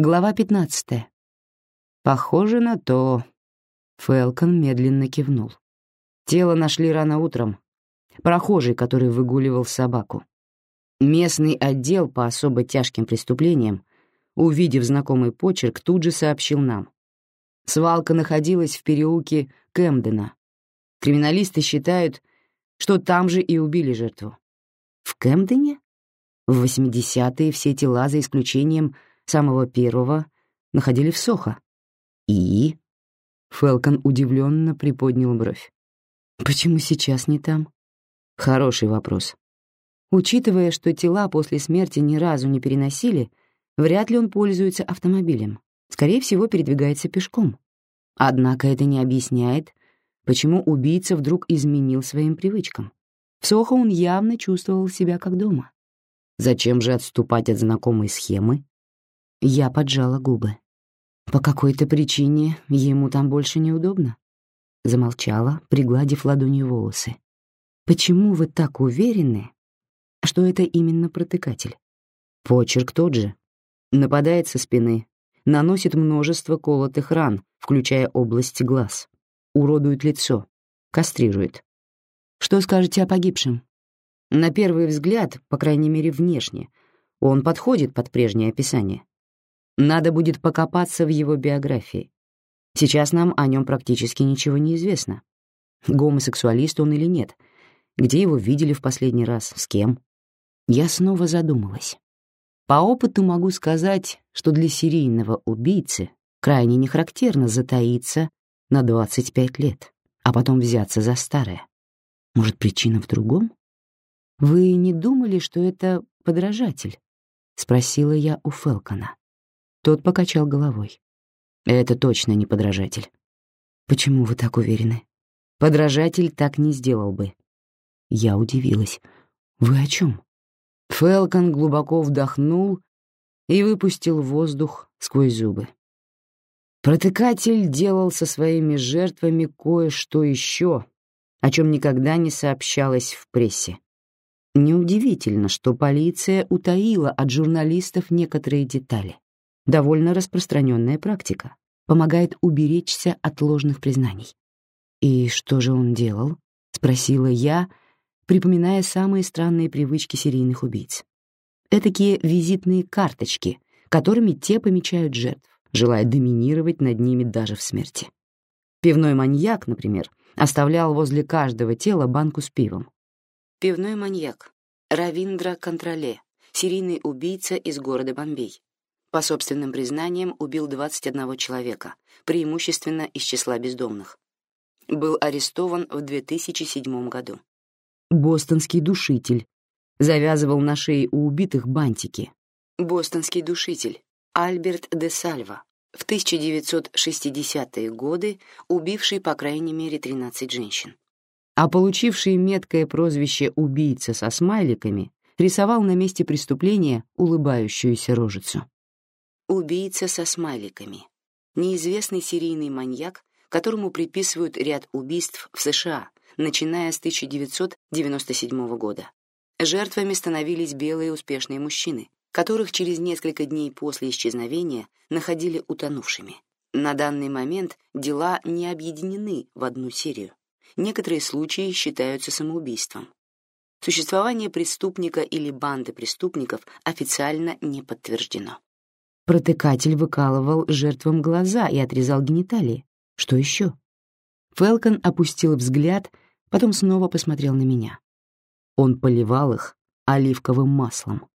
Глава 15. Похоже на то. Фелкон медленно кивнул. Тело нашли рано утром. Прохожий, который выгуливал собаку. Местный отдел по особо тяжким преступлениям, увидев знакомый почерк, тут же сообщил нам. Свалка находилась в переулке Кэмдена. Криминалисты считают, что там же и убили жертву. В Кэмдене? В 80-е все тела, за исключением самого первого, находили в Сохо. И? Фелкон удивленно приподнял бровь. Почему сейчас не там? Хороший вопрос. Учитывая, что тела после смерти ни разу не переносили, вряд ли он пользуется автомобилем. Скорее всего, передвигается пешком. Однако это не объясняет, почему убийца вдруг изменил своим привычкам. В Сохо он явно чувствовал себя как дома. Зачем же отступать от знакомой схемы? Я поджала губы. По какой-то причине ему там больше неудобно. Замолчала, пригладив ладонью волосы. Почему вы так уверены, что это именно протыкатель? Почерк тот же. Нападает со спины, наносит множество колотых ран, включая область глаз, уродует лицо, кастрирует. Что скажете о погибшем? На первый взгляд, по крайней мере внешне, он подходит под прежнее описание. Надо будет покопаться в его биографии. Сейчас нам о нем практически ничего не известно. Гомосексуалист он или нет? Где его видели в последний раз? С кем? Я снова задумалась. По опыту могу сказать, что для серийного убийцы крайне нехарактерно затаиться на 25 лет, а потом взяться за старое. Может, причина в другом? Вы не думали, что это подражатель? Спросила я у Фелкона. Тот покачал головой. Это точно не подражатель. Почему вы так уверены? Подражатель так не сделал бы. Я удивилась. Вы о чем? Фелкон глубоко вдохнул и выпустил воздух сквозь зубы. Протыкатель делал со своими жертвами кое-что еще, о чем никогда не сообщалось в прессе. Неудивительно, что полиция утаила от журналистов некоторые детали довольно распространенная практика, помогает уберечься от ложных признаний. «И что же он делал?» — спросила я, припоминая самые странные привычки серийных убийц. Этакие визитные карточки, которыми те помечают жертв, желая доминировать над ними даже в смерти. Пивной маньяк, например, оставлял возле каждого тела банку с пивом. Пивной маньяк. Равиндра Контроле, серийный убийца из города Бомбей. По собственным признаниям, убил 21 человека, преимущественно из числа бездомных. Был арестован в 2007 году. Бостонский душитель. Завязывал на шее у убитых бантики. Бостонский душитель. Альберт де Сальва. В 1960-е годы убивший по крайней мере 13 женщин. А получивший меткое прозвище «убийца со смайликами» рисовал на месте преступления улыбающуюся рожицу. Убийца со смайликами. Неизвестный серийный маньяк, которому приписывают ряд убийств в США, начиная с 1997 года. Жертвами становились белые успешные мужчины, которых через несколько дней после исчезновения находили утонувшими. На данный момент дела не объединены в одну серию. Некоторые случаи считаются самоубийством. Существование преступника или банды преступников официально не подтверждено. Протыкатель выкалывал жертвам глаза и отрезал гениталии. Что еще? Фелкон опустил взгляд, потом снова посмотрел на меня. Он поливал их оливковым маслом.